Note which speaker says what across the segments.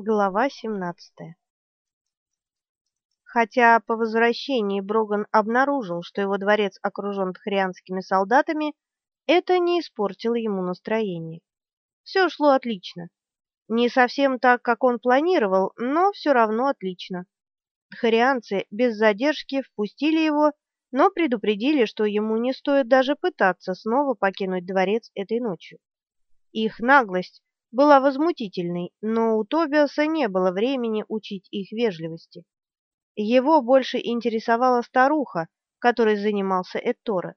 Speaker 1: Глава 17 Хотя по возвращении Броган обнаружил, что его дворец окружен тхарианскими солдатами, это не испортило ему настроение. Все шло отлично. Не совсем так, как он планировал, но все равно отлично. Тхарианцы без задержки впустили его, но предупредили, что ему не стоит даже пытаться снова покинуть дворец этой ночью. Их наглость была возмутительной, но у Тобиаса не было времени учить их вежливости. Его больше интересовала старуха, которой занимался Этторе.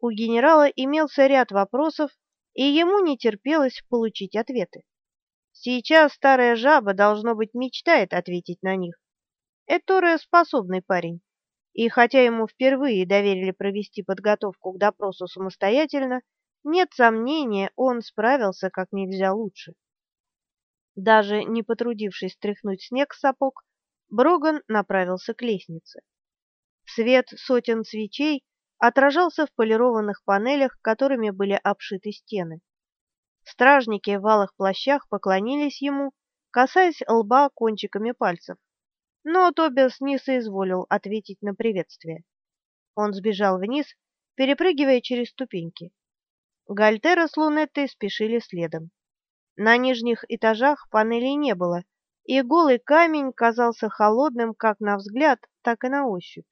Speaker 1: У генерала имелся ряд вопросов, и ему не терпелось получить ответы. Сейчас старая жаба, должно быть, мечтает ответить на них. Этторе способный парень, и хотя ему впервые доверили провести подготовку к допросу самостоятельно, нет сомнения, он справился как нельзя лучше. Даже не потрудившись стряхнуть снег с сапог, Броган направился к лестнице. Свет сотен свечей отражался в полированных панелях, которыми были обшиты стены. Стражники в алых плащах поклонились ему, касаясь лба кончиками пальцев. Но Тобиас не соизволил ответить на приветствие. Он сбежал вниз, перепрыгивая через ступеньки. Гальтера с Лунеттой спешили следом. На нижних этажах панелей не было, и голый камень казался холодным как на взгляд, так и на ощупь.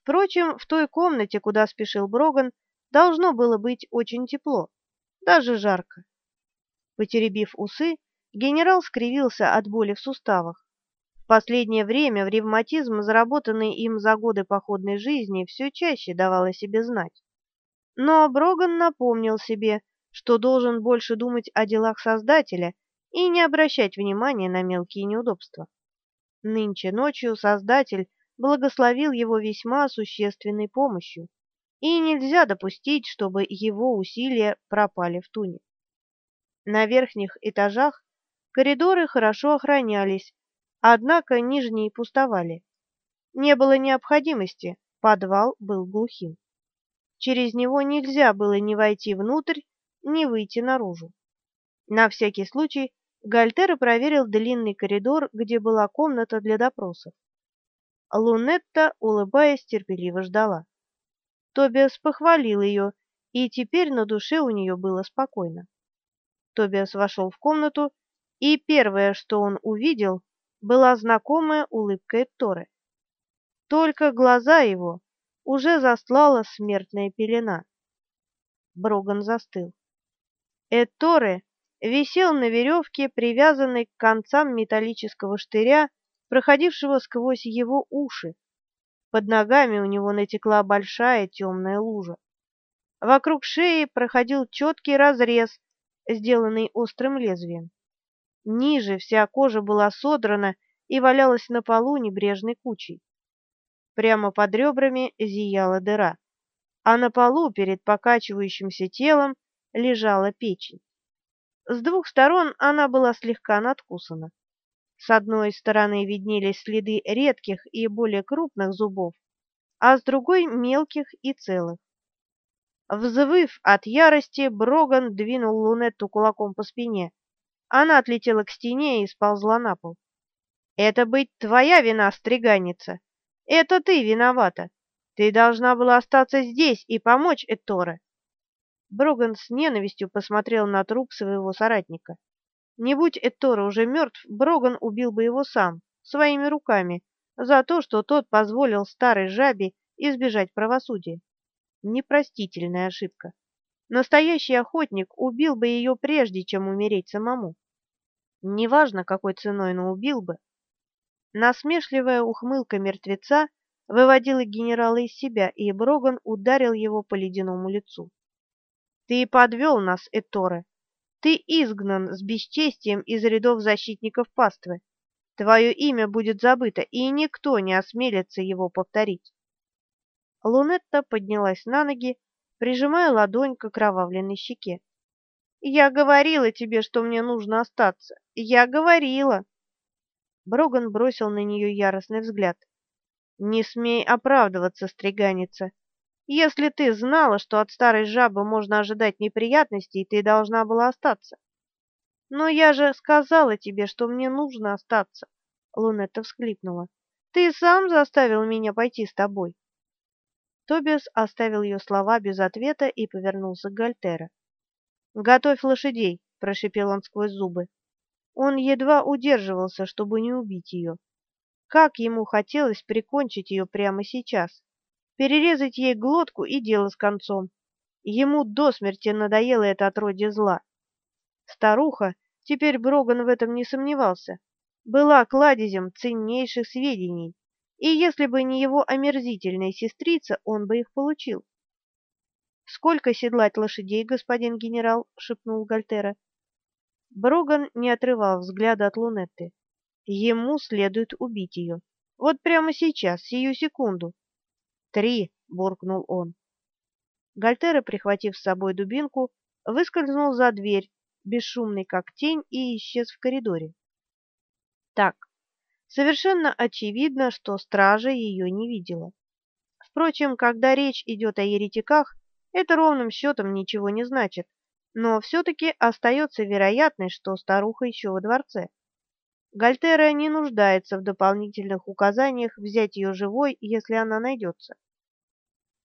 Speaker 1: Впрочем, в той комнате, куда спешил Броган, должно было быть очень тепло, даже жарко. Потеребив усы, генерал скривился от боли в суставах. В последнее время в ревматизм, заработанный им за годы походной жизни, все чаще давал о себе знать. Но Броган напомнил себе, что должен больше думать о делах Создателя и не обращать внимания на мелкие неудобства. Нынче ночью Создатель благословил его весьма существенной помощью, и нельзя допустить, чтобы его усилия пропали в туне. На верхних этажах коридоры хорошо охранялись, однако нижние пустовали. Не было необходимости, подвал был глухим. Через него нельзя было ни войти внутрь, ни выйти наружу. На всякий случай Гальтера проверил длинный коридор, где была комната для допросов. Лунетта, улыбаясь, терпеливо ждала. Тобиас похвалил ее, и теперь на душе у нее было спокойно. Тобиас вошел в комнату, и первое, что он увидел, была знакомая улыбка Торы. Только глаза его уже застлала смертная пелена. Броган застыл. Эторе висел на веревке, привязанной к концам металлического штыря, проходившего сквозь его уши. Под ногами у него натекла большая темная лужа. Вокруг шеи проходил четкий разрез, сделанный острым лезвием. Ниже вся кожа была содрана и валялась на полу небрежной кучей. Прямо под ребрами зияла дыра, а на полу перед покачивающимся телом лежала печень. С двух сторон она была слегка надкусана. С одной стороны виднелись следы редких и более крупных зубов, а с другой мелких и целых. Взвыв от ярости, Броган двинул Лунетту кулаком по спине. Она отлетела к стене и сползла на пол. «Это быть твоя вина, стриганница!» Это ты виновата. Ты должна была остаться здесь и помочь Эторе. Броган с ненавистью посмотрел на труп своего соратника. Не будь Эттора уже мертв, Броган убил бы его сам, своими руками, за то, что тот позволил старой жабе избежать правосудия. Непростительная ошибка. Настоящий охотник убил бы ее прежде, чем умереть самому. Неважно, какой ценой, но убил бы. Насмешливая ухмылка мертвеца выводила генерала из себя, и Броган ударил его по ледяному лицу. «Ты подвел нас, Эторе. Ты изгнан с бесчестием из рядов защитников паствы. Твое имя будет забыто, и никто не осмелится его повторить». Лунетта поднялась на ноги, прижимая ладонь к окровавленной щеке. «Я говорила тебе, что мне нужно остаться. Я говорила!» Броган бросил на нее яростный взгляд. «Не смей оправдываться, стриганица. Если ты знала, что от старой жабы можно ожидать неприятностей, ты должна была остаться». Но я же сказала тебе, что мне нужно остаться, Лунетта всхлипнула. Ты сам заставил меня пойти с тобой. Тобиас оставил ее слова без ответа и повернулся к Гальтера. «Готовь лошадей!» — прошипел он сквозь зубы. Он едва удерживался, чтобы не убить ее. Как ему хотелось прикончить ее прямо сейчас, перерезать ей глотку и дело с концом. Ему до смерти надоело это отродье зла. Старуха, теперь Броган в этом не сомневался, была кладезем ценнейших сведений, и если бы не его омерзительная сестрица, он бы их получил. «Сколько седлать лошадей, господин генерал?» — шепнул Гальтера. Броган не отрывал взгляда от Лунетты. Ему следует убить ее. Вот прямо сейчас, сию секунду. «Три!» — буркнул он. Гальтера, прихватив с собой дубинку, выскользнул за дверь, бесшумный как тень, и исчез в коридоре. Так, совершенно очевидно, что стража ее не видела. Впрочем, когда речь идет о еретиках, это ровным счетом ничего не значит, но все-таки остается вероятность, что старуха еще во дворце. Гальтера не нуждается в дополнительных указаниях взять ее живой, если она найдется.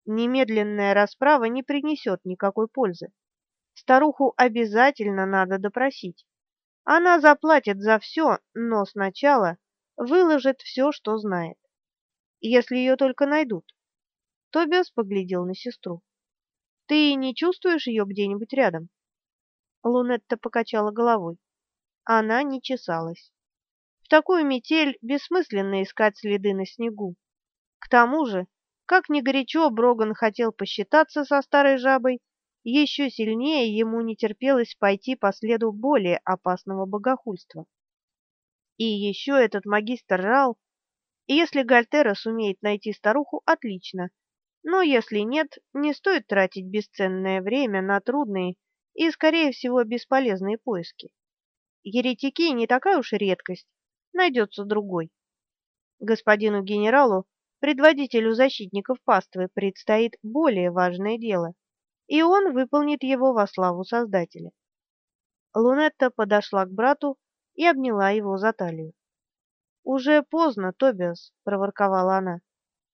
Speaker 1: Немедленная расправа не принесет никакой пользы. Старуху обязательно надо допросить. Она заплатит за все, но сначала выложит все, что знает. Если ее только найдут. Тобиас поглядел на сестру. Ты не чувствуешь ее где-нибудь рядом? Лунетта покачала головой. Она не чесалась. В такую метель бессмысленно искать следы на снегу. К тому же, как ни горячо Броган хотел посчитаться со старой жабой, еще сильнее ему не терпелось пойти по следу более опасного богохульства. И еще этот магистр Рал, если Гальтера сумеет найти старуху, отлично, но если нет, не стоит тратить бесценное время на трудные и, скорее всего, бесполезные поиски. Еретики не такая уж редкость, найдется другой. Господину генералу, предводителю защитников паствы, предстоит более важное дело, и он выполнит его во славу Создателя. Лунетта подошла к брату и обняла его за талию. «Уже поздно, Тобиас», — проворковала она.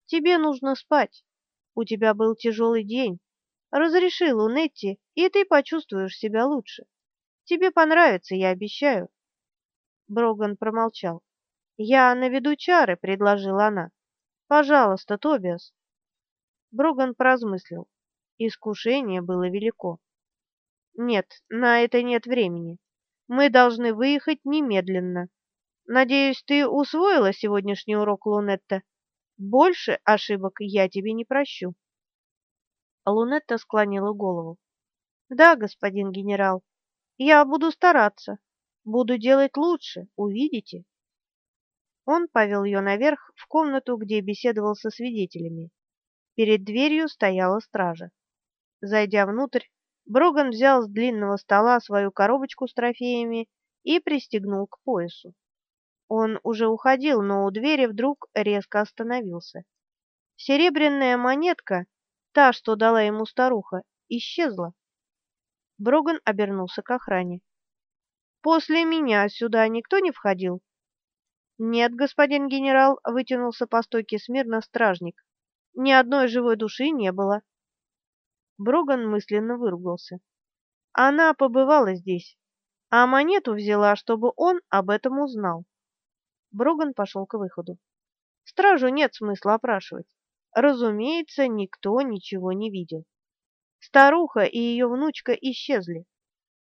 Speaker 1: «Тебе нужно спать. У тебя был тяжелый день. Разреши Лунетти, и ты почувствуешь себя лучше. Тебе понравится, я обещаю. Броган промолчал. «Я наведу чары», — предложила она. «Пожалуйста, Тобиас». Броган поразмыслил. Искушение было велико. «Нет, на это нет времени. Мы должны выехать немедленно. Надеюсь, ты усвоила сегодняшний урок Лунетта?» Больше ошибок я тебе не прощу. Лунетта склонила голову. Да, господин генерал, я буду стараться, буду делать лучше, увидите. Он повел ее наверх в комнату, где беседовал со свидетелями. Перед дверью стояла стража. Зайдя внутрь, Броган взял с длинного стола свою коробочку с трофеями и пристегнул к поясу. Он уже уходил, но у двери вдруг резко остановился. Серебряная монетка, та, что дала ему старуха, исчезла. Броган обернулся к охране. «После меня сюда никто не входил?» «Нет, господин генерал», — вытянулся по стойке смирно стражник. «Ни одной живой души не было». Броган мысленно выругался. Она побывала здесь, а монету взяла, чтобы он об этом узнал. Броган пошел к выходу. Стражу нет смысла опрашивать. Разумеется, никто ничего не видел. Старуха и ее внучка исчезли.